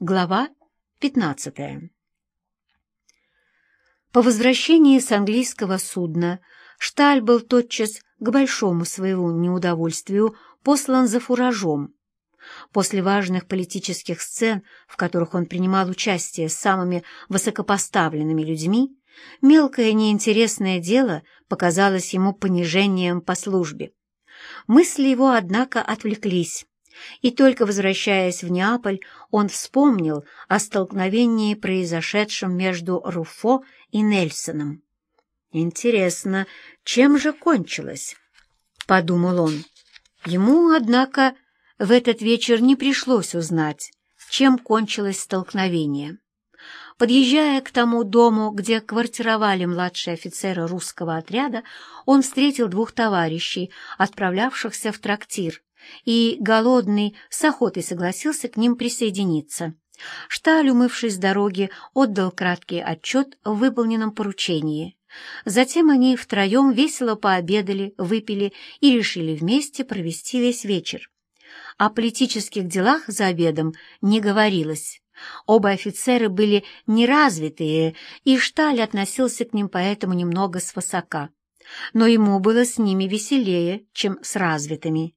Глава 15 По возвращении с английского судна Шталь был тотчас к большому своему неудовольствию послан за фуражом. После важных политических сцен, в которых он принимал участие с самыми высокопоставленными людьми, мелкое неинтересное дело показалось ему понижением по службе. Мысли его, однако, отвлеклись и только возвращаясь в Неаполь, он вспомнил о столкновении, произошедшем между Руфо и Нельсоном. «Интересно, чем же кончилось?» — подумал он. Ему, однако, в этот вечер не пришлось узнать, чем кончилось столкновение. Подъезжая к тому дому, где квартировали младшие офицеры русского отряда, он встретил двух товарищей, отправлявшихся в трактир, и, голодный, с охотой согласился к ним присоединиться. Шталь, умывшись с дороги, отдал краткий отчет в выполненном поручении. Затем они втроем весело пообедали, выпили и решили вместе провести весь вечер. О политических делах за обедом не говорилось. Оба офицеры были неразвитые, и Шталь относился к ним поэтому немного свысока. Но ему было с ними веселее, чем с развитыми.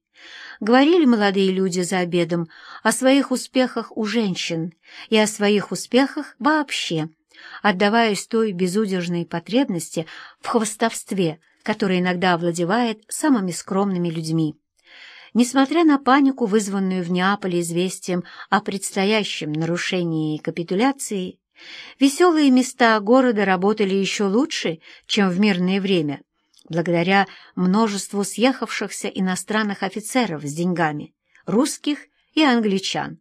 Говорили молодые люди за обедом о своих успехах у женщин и о своих успехах вообще, отдаваясь той безудержной потребности в хвостовстве, которая иногда овладевает самыми скромными людьми. Несмотря на панику, вызванную в Неаполе известием о предстоящем нарушении капитуляции, веселые места города работали еще лучше, чем в мирное время, благодаря множеству съехавшихся иностранных офицеров с деньгами, русских и англичан.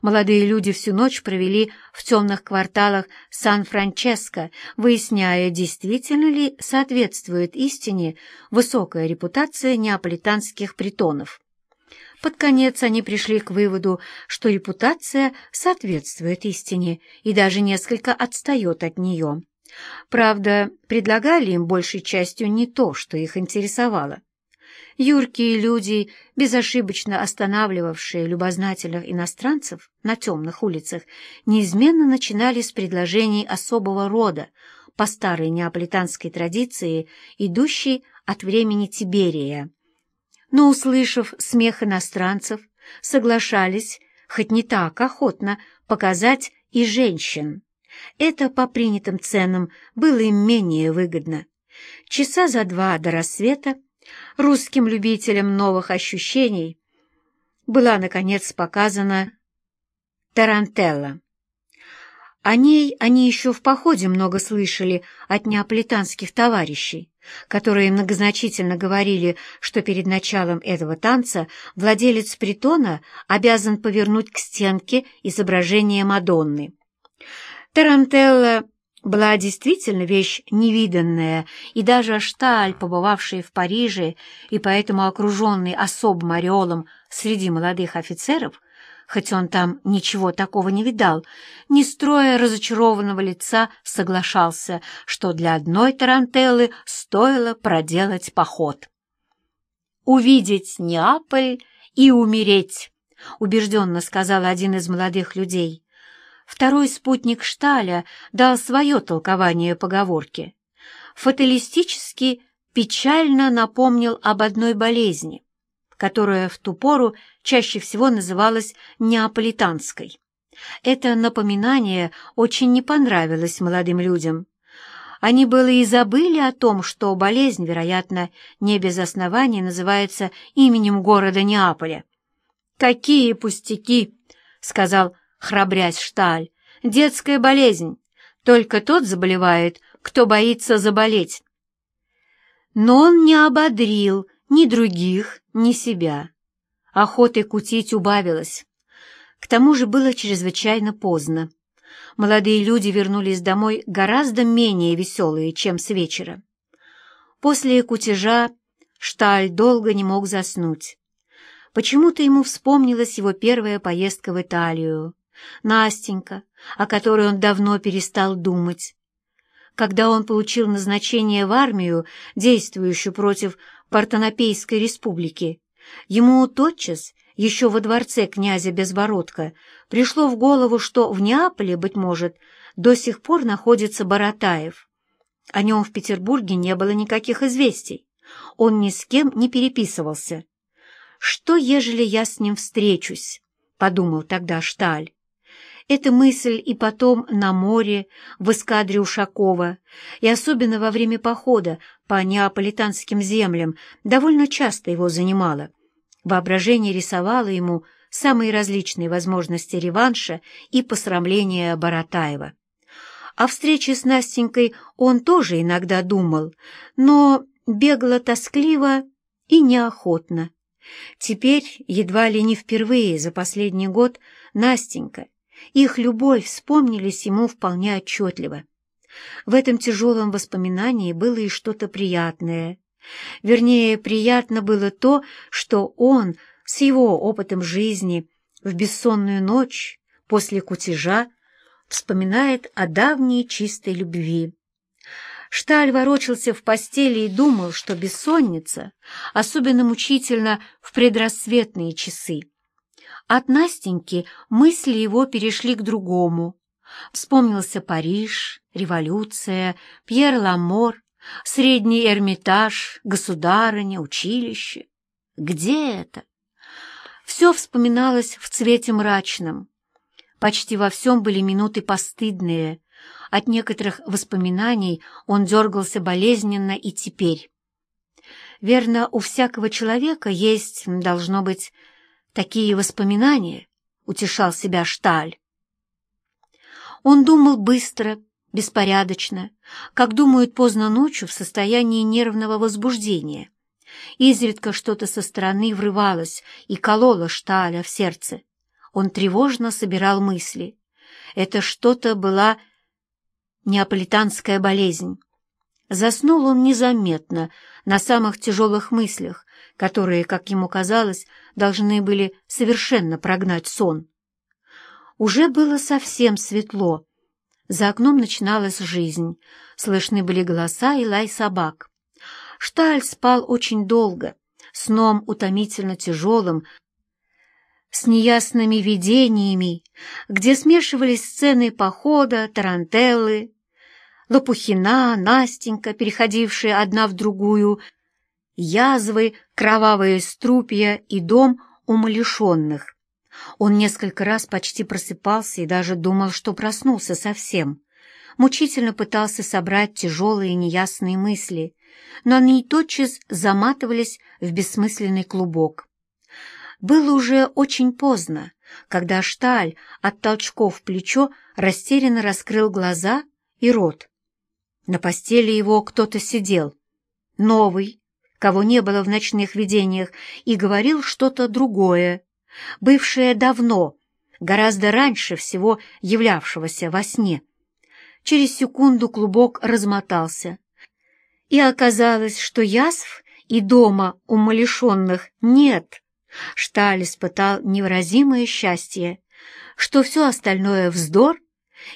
Молодые люди всю ночь провели в темных кварталах Сан-Франческо, выясняя, действительно ли соответствует истине высокая репутация неаполитанских притонов. Под конец они пришли к выводу, что репутация соответствует истине и даже несколько отстает от нее. Правда, предлагали им большей частью не то, что их интересовало. Юркие люди, безошибочно останавливавшие любознательных иностранцев на темных улицах, неизменно начинали с предложений особого рода, по старой неаполитанской традиции, идущей от времени Тиберия. Но, услышав смех иностранцев, соглашались, хоть не так охотно, показать и женщин. Это по принятым ценам было им менее выгодно. Часа за два до рассвета русским любителям новых ощущений была, наконец, показана Тарантелла. О ней они еще в походе много слышали от неаполитанских товарищей, которые многозначительно говорили, что перед началом этого танца владелец притона обязан повернуть к стенке изображение Мадонны. Тарантелла была действительно вещь невиданная, и даже Шталь, побывавший в Париже и поэтому окруженный особым ореолом среди молодых офицеров, хоть он там ничего такого не видал, не строя разочарованного лица, соглашался, что для одной тарантеллы стоило проделать поход. «Увидеть Неаполь и умереть», — убежденно сказал один из молодых людей. Второй спутник Шталя дал свое толкование поговорки. Фаталистически печально напомнил об одной болезни, которая в ту пору чаще всего называлась неаполитанской. Это напоминание очень не понравилось молодым людям. Они было и забыли о том, что болезнь, вероятно, не без основания называется именем города Неаполя. «Какие пустяки!» — сказал храбрясь Шталь. «Детская болезнь. Только тот заболевает, кто боится заболеть». Но он не ободрил ни других, ни себя. Охоты кутить убавилась. К тому же было чрезвычайно поздно. Молодые люди вернулись домой гораздо менее веселые, чем с вечера. После кутежа Шталь долго не мог заснуть. Почему-то ему вспомнилась его первая поездка в Италию, Настенька, о которой он давно перестал думать. Когда он получил назначение в армию, действующую против Партенопейской республики, ему тотчас еще во дворце князя Безбородка, пришло в голову, что в Неаполе, быть может, до сих пор находится Боротаев. О нем в Петербурге не было никаких известий. Он ни с кем не переписывался. «Что, ежели я с ним встречусь?» — подумал тогда Шталь. Эта мысль и потом на море, в эскадре Ушакова, и особенно во время похода по неаполитанским землям довольно часто его занимала. Воображение рисовало ему самые различные возможности реванша и посрамления Боротаева. О встрече с Настенькой он тоже иногда думал, но бегло тоскливо и неохотно. Теперь, едва ли не впервые за последний год, Настенька, их любовь вспомнились ему вполне отчетливо. В этом тяжелом воспоминании было и что-то приятное. Вернее, приятно было то, что он с его опытом жизни в бессонную ночь после кутежа вспоминает о давней чистой любви. Шталь ворочался в постели и думал, что бессонница особенно мучительно в предрассветные часы. От Настеньки мысли его перешли к другому. Вспомнился Париж, революция, Пьер Ламор, Средний Эрмитаж, государыня, училище. Где это? Все вспоминалось в цвете мрачном. Почти во всем были минуты постыдные, от некоторых воспоминаний он дергался болезненно и теперь. Верно, у всякого человека есть, должно быть, такие воспоминания, утешал себя Шталь. Он думал быстро, беспорядочно, как думают поздно ночью в состоянии нервного возбуждения. Изредка что-то со стороны врывалось и кололо Шталя в сердце. Он тревожно собирал мысли. Это что-то была неаполитанская болезнь. Заснул он незаметно, на самых тяжелых мыслях, которые, как ему казалось, должны были совершенно прогнать сон. Уже было совсем светло. За окном начиналась жизнь, слышны были голоса и лай собак. Шталь спал очень долго, сном утомительно тяжелым, с неясными видениями, где смешивались сцены похода, тарантеллы, Лопухина, Настенька, переходившие одна в другую, язвы, кровавые струпья и дом умалишенных. Он несколько раз почти просыпался и даже думал, что проснулся совсем. Мучительно пытался собрать тяжелые неясные мысли, но они тотчас заматывались в бессмысленный клубок. Было уже очень поздно, когда Шталь от толчков в плечо растерянно раскрыл глаза и рот. На постели его кто-то сидел, новый, кого не было в ночных видениях, и говорил что-то другое, бывшее давно, гораздо раньше всего являвшегося во сне. Через секунду клубок размотался, и оказалось, что язв и дома умалишенных нет. Шталь испытал невыразимое счастье, что все остальное вздор,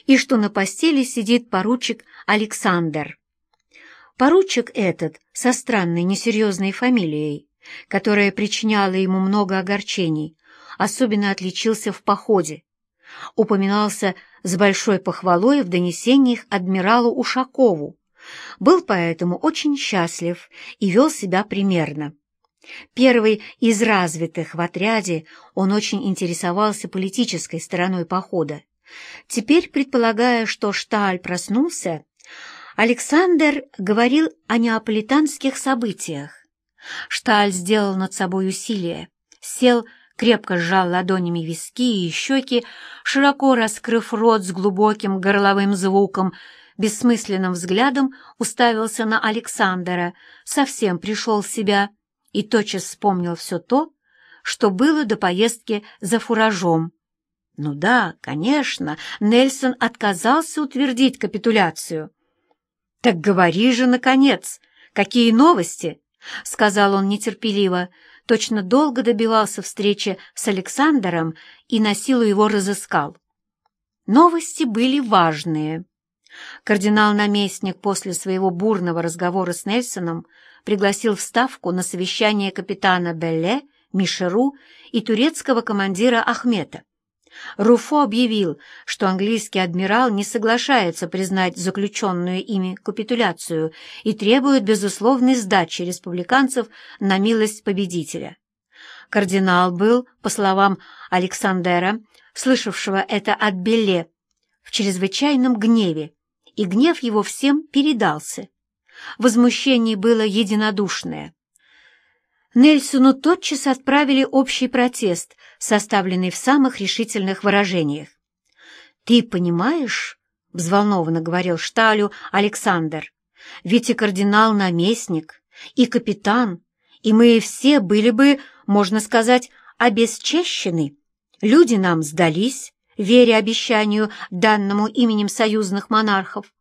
и что на постели сидит поручик Александр. Поручик этот со странной несерьезной фамилией, которая причиняла ему много огорчений, особенно отличился в походе. Упоминался с большой похвалой в донесениях адмиралу Ушакову, был поэтому очень счастлив и вел себя примерно. Первый из развитых в отряде, он очень интересовался политической стороной похода. Теперь, предполагая, что Шталь проснулся, Александр говорил о неаполитанских событиях. Шталь сделал над собой усилие, сел, крепко сжал ладонями виски и щеки, широко раскрыв рот с глубоким горловым звуком, бессмысленным взглядом уставился на Александра, совсем пришел в себя и тотчас вспомнил все то, что было до поездки за фуражом. Ну да, конечно, Нельсон отказался утвердить капитуляцию. «Так говори же, наконец, какие новости?» — сказал он нетерпеливо, точно долго добивался встречи с Александром и на силу его разыскал. Новости были важные. Кардинал-наместник после своего бурного разговора с Нельсоном пригласил в Ставку на совещание капитана Белле, Мишеру и турецкого командира Ахмета. Руфо объявил, что английский адмирал не соглашается признать заключенную ими капитуляцию и требует безусловной сдачи республиканцев на милость победителя. Кардинал был, по словам Александера, слышавшего это от Белле, в чрезвычайном гневе, и гнев его всем передался. Возмущение было единодушное. Нельсону тотчас отправили общий протест, составленный в самых решительных выражениях. «Ты понимаешь, — взволнованно говорил Шталю Александр, — ведь и кардинал-наместник, и капитан, и мы все были бы, можно сказать, обесчещены. Люди нам сдались, веря обещанию, данному именем союзных монархов,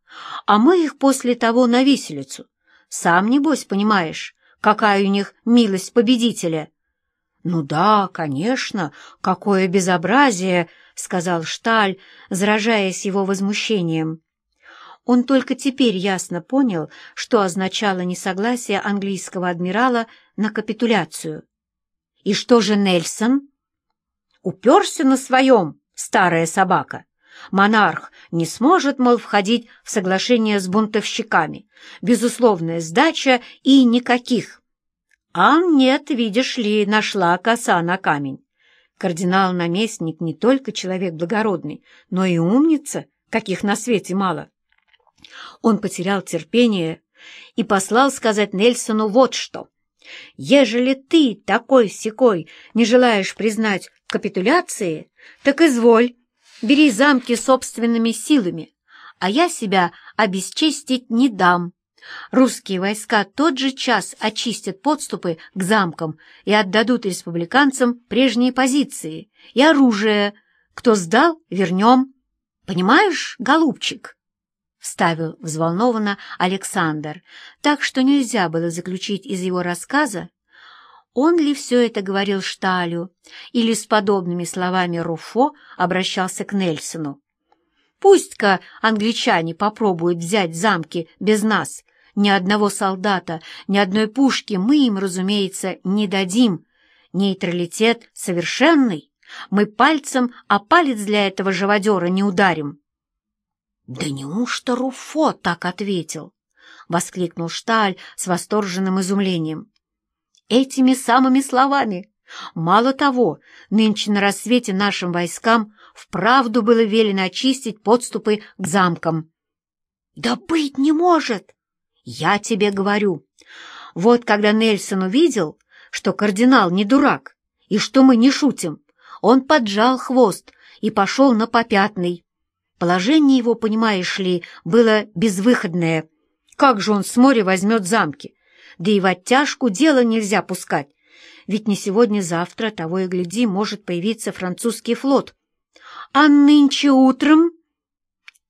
а мы их после того на виселицу. Сам, небось, понимаешь, какая у них милость победителя. — Ну да, конечно, какое безобразие! — сказал Шталь, заражаясь его возмущением. Он только теперь ясно понял, что означало несогласие английского адмирала на капитуляцию. И что же Нельсон? Уперся на своем, старая собака. Монарх не сможет, мол, входить в соглашение с бунтовщиками. Безусловная сдача и никаких. А нет, видишь ли, нашла коса на камень. Кардинал-наместник не только человек благородный, но и умница, каких на свете мало. Он потерял терпение и послал сказать Нельсону вот что. «Ежели ты такой-сякой не желаешь признать капитуляции, так изволь, Бери замки собственными силами, а я себя обесчестить не дам. Русские войска тот же час очистят подступы к замкам и отдадут республиканцам прежние позиции и оружие. Кто сдал, вернем. Понимаешь, голубчик?» Вставил взволнованно Александр, так что нельзя было заключить из его рассказа, он ли все это говорил Шталю, или с подобными словами Руфо обращался к Нельсону? Пусть-ка англичане попробуют взять замки без нас. Ни одного солдата, ни одной пушки мы им, разумеется, не дадим. Нейтралитет совершенный. Мы пальцем, а палец для этого живодера не ударим. — Да неужто Руфо так ответил? — воскликнул Шталь с восторженным изумлением этими самыми словами. Мало того, нынче на рассвете нашим войскам вправду было велено очистить подступы к замкам. «Да быть не может!» «Я тебе говорю. Вот когда Нельсон увидел, что кардинал не дурак и что мы не шутим, он поджал хвост и пошел на попятный. Положение его, понимаешь ли, было безвыходное. Как же он с моря возьмет замки? Да и в оттяжку дело нельзя пускать, ведь не сегодня-завтра, того и гляди, может появиться французский флот. А нынче утром...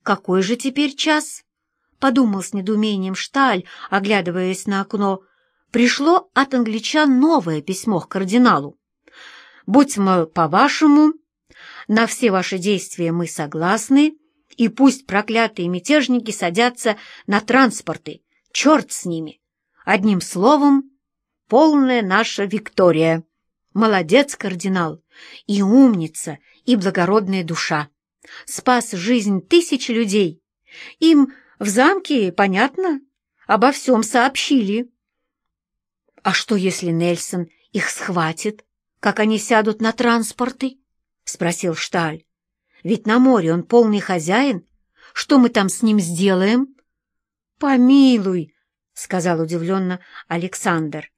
Какой же теперь час? Подумал с недоумением Шталь, оглядываясь на окно. Пришло от англичан новое письмо к кардиналу. «Будь, мол, по-вашему, на все ваши действия мы согласны, и пусть проклятые мятежники садятся на транспорты, черт с ними. Одним словом, полная наша Виктория. Молодец, кардинал, и умница, и благородная душа. Спас жизнь тысячи людей. Им в замке, понятно, обо всем сообщили. А что, если Нельсон их схватит, как они сядут на транспорты? — спросил Шталь. — Ведь на море он полный хозяин. Что мы там с ним сделаем? — Помилуй, — сказал удивленно Александр.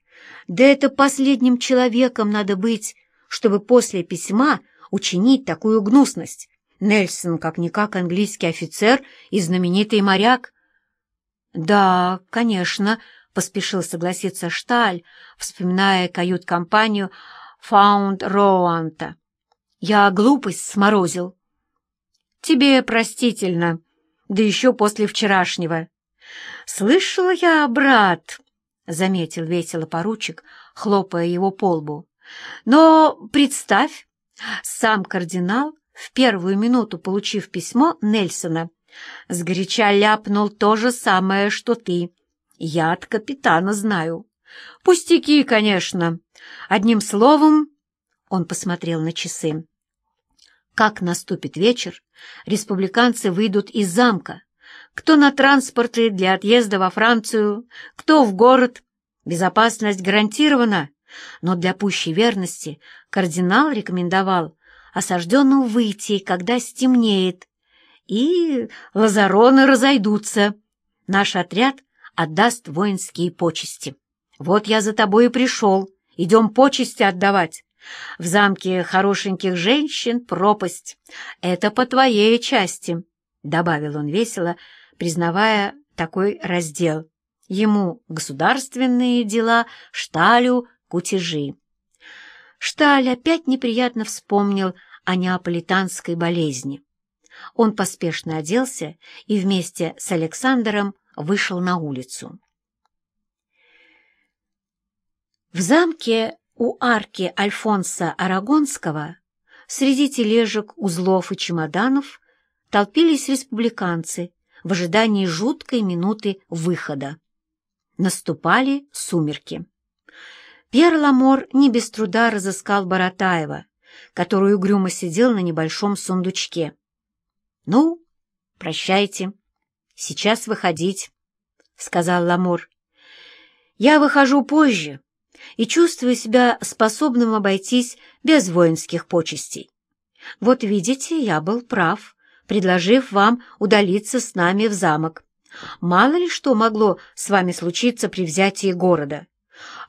«Да это последним человеком надо быть, чтобы после письма учинить такую гнусность. Нельсон, как-никак, английский офицер и знаменитый моряк». «Да, конечно», — поспешил согласиться Шталь, вспоминая кают-компанию «Фаунд Роуанта». «Я глупость сморозил». «Тебе простительно, да еще после вчерашнего». «Слышала я, брат», — заметил весело поручик, хлопая его по лбу. «Но представь, сам кардинал, в первую минуту получив письмо Нельсона, сгоряча ляпнул то же самое, что ты. Я от капитана знаю. Пустяки, конечно. Одним словом, он посмотрел на часы. Как наступит вечер, республиканцы выйдут из замка. Кто на транспорте для отъезда во Францию, кто в город. Безопасность гарантирована, но для пущей верности кардинал рекомендовал осажденному выйти, когда стемнеет, и лазароны разойдутся. Наш отряд отдаст воинские почести. Вот я за тобой и пришел. Идем почести отдавать. В замке хорошеньких женщин пропасть. Это по твоей части, — добавил он весело, признавая такой раздел. Ему государственные дела, Шталю — кутежи. Шталь опять неприятно вспомнил о неаполитанской болезни. Он поспешно оделся и вместе с Александром вышел на улицу. В замке у арки Альфонса Арагонского среди тележек, узлов и чемоданов толпились республиканцы в ожидании жуткой минуты выхода. Наступали сумерки. Пьер Ламор не без труда разыскал Баратаева, который угрюмо сидел на небольшом сундучке. «Ну, прощайте, сейчас выходить», — сказал Ламор. «Я выхожу позже и чувствую себя способным обойтись без воинских почестей. Вот видите, я был прав, предложив вам удалиться с нами в замок. Мало ли что могло с вами случиться при взятии города.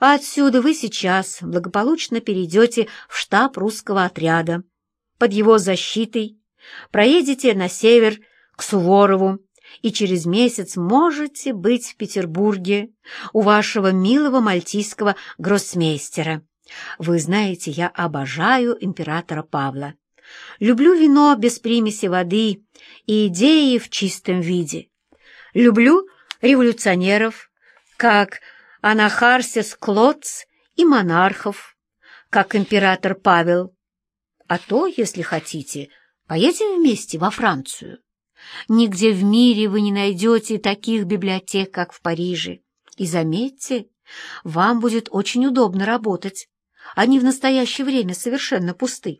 А отсюда вы сейчас благополучно перейдете в штаб русского отряда. Под его защитой проедете на север к Суворову и через месяц можете быть в Петербурге у вашего милого мальтийского гроссмейстера. Вы знаете, я обожаю императора Павла. Люблю вино без примеси воды и идеи в чистом виде. Люблю революционеров, как Анахарсис Клоц и монархов, как император Павел. А то, если хотите, поедем вместе во Францию. Нигде в мире вы не найдете таких библиотек, как в Париже. И заметьте, вам будет очень удобно работать. Они в настоящее время совершенно пусты.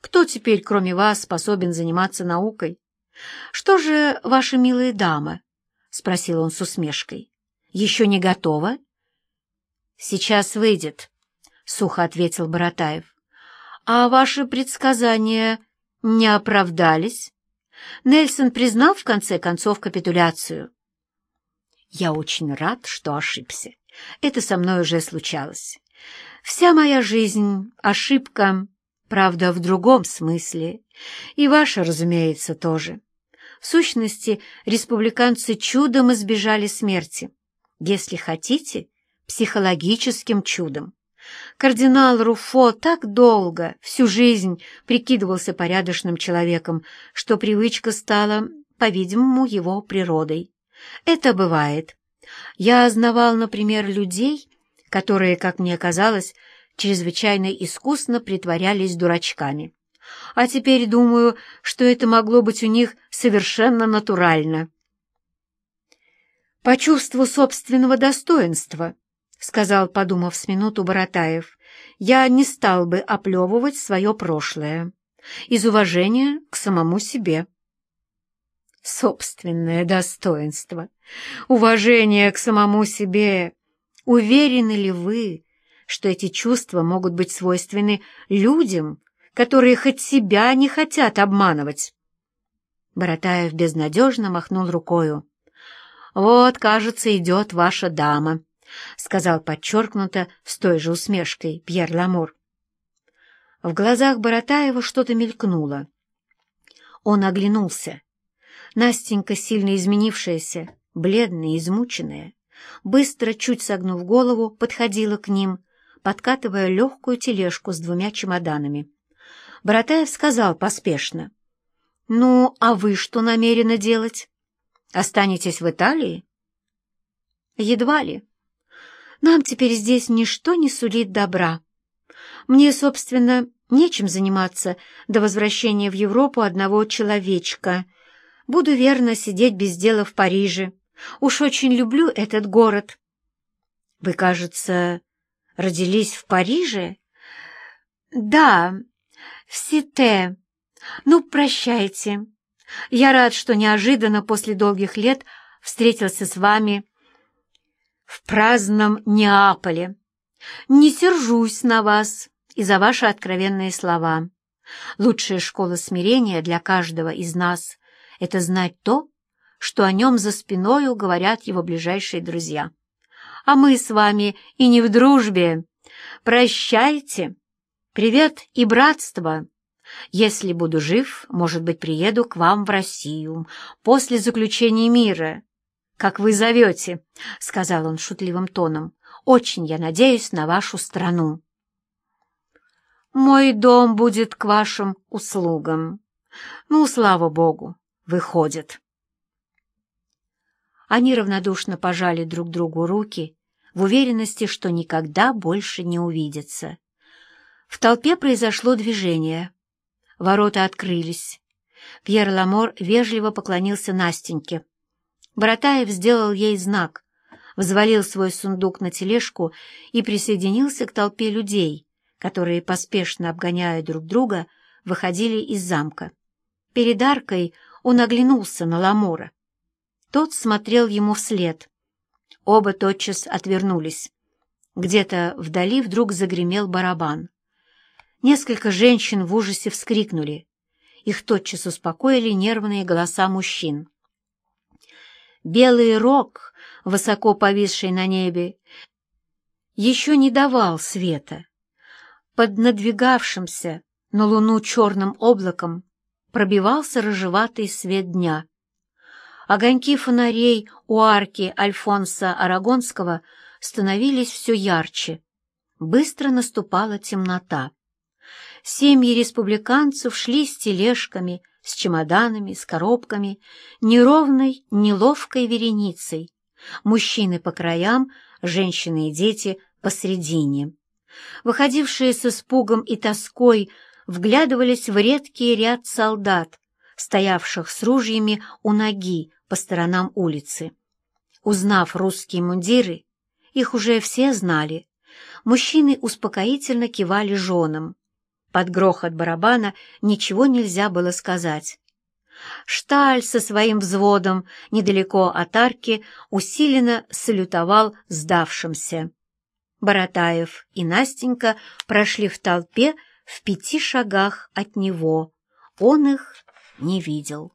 Кто теперь, кроме вас, способен заниматься наукой? Что же, ваша милая дама? — спросил он с усмешкой. — Еще не готова? — Сейчас выйдет, — сухо ответил Боротаев. — А ваши предсказания не оправдались? Нельсон признал в конце концов капитуляцию. Я очень рад, что ошибся. Это со мной уже случалось. Вся моя жизнь — ошибка, правда, в другом смысле. И ваша, разумеется, тоже. В сущности, республиканцы чудом избежали смерти. Если хотите, психологическим чудом. Кардинал Руфо так долго, всю жизнь, прикидывался порядочным человеком, что привычка стала, по-видимому, его природой. Это бывает. Я знавал, например, людей, которые, как мне казалось, чрезвычайно искусно притворялись дурачками. А теперь думаю, что это могло быть у них совершенно натурально. По чувству собственного достоинства — сказал, подумав с минуту Боротаев, — я не стал бы оплевывать свое прошлое из уважения к самому себе. Собственное достоинство, уважение к самому себе. Уверены ли вы, что эти чувства могут быть свойственны людям, которые хоть себя не хотят обманывать? Боротаев безнадежно махнул рукою. «Вот, кажется, идет ваша дама». — сказал подчеркнуто с той же усмешкой Пьер Ламур. В глазах Боротаева что-то мелькнуло. Он оглянулся. Настенька, сильно изменившаяся, бледная, измученная, быстро, чуть согнув голову, подходила к ним, подкатывая легкую тележку с двумя чемоданами. Боротаев сказал поспешно. «Ну, а вы что намерены делать? Останетесь в Италии?» «Едва ли», нам теперь здесь ничто не сулит добра. Мне, собственно, нечем заниматься до возвращения в Европу одного человечка. Буду верно сидеть без дела в Париже. Уж очень люблю этот город. Вы, кажется, родились в Париже? Да, в Сите. Ну, прощайте. Я рад, что неожиданно после долгих лет встретился с вами в праздном Неаполе. Не сержусь на вас и за ваши откровенные слова. Лучшая школа смирения для каждого из нас — это знать то, что о нем за спиною говорят его ближайшие друзья. А мы с вами и не в дружбе. Прощайте. Привет и братство. Если буду жив, может быть, приеду к вам в Россию после заключения мира. Как вы зовете, — сказал он шутливым тоном. Очень я надеюсь на вашу страну. Мой дом будет к вашим услугам. Ну, слава богу, выходит. Они равнодушно пожали друг другу руки в уверенности, что никогда больше не увидятся. В толпе произошло движение. Ворота открылись. Пьер Ламор вежливо поклонился Настеньке. Баратаев сделал ей знак, взвалил свой сундук на тележку и присоединился к толпе людей, которые, поспешно обгоняя друг друга, выходили из замка. Перед аркой он оглянулся на Ламора. Тот смотрел ему вслед. Оба тотчас отвернулись. Где-то вдали вдруг загремел барабан. Несколько женщин в ужасе вскрикнули. Их тотчас успокоили нервные голоса мужчин. Белый рог, высоко повисший на небе, еще не давал света. Под надвигавшимся на луну черным облаком пробивался рыжеватый свет дня. Огоньки фонарей у арки Альфонса Арагонского становились все ярче. Быстро наступала темнота. Семьи республиканцев шли с тележками, с чемоданами, с коробками, неровной, неловкой вереницей. Мужчины по краям, женщины и дети посредине. Выходившие с испугом и тоской вглядывались в редкий ряд солдат, стоявших с ружьями у ноги по сторонам улицы. Узнав русские мундиры, их уже все знали, мужчины успокоительно кивали женам. Под грохот барабана ничего нельзя было сказать. Шталь со своим взводом недалеко от арки усиленно салютовал сдавшимся. Боротаев и Настенька прошли в толпе в пяти шагах от него. Он их не видел.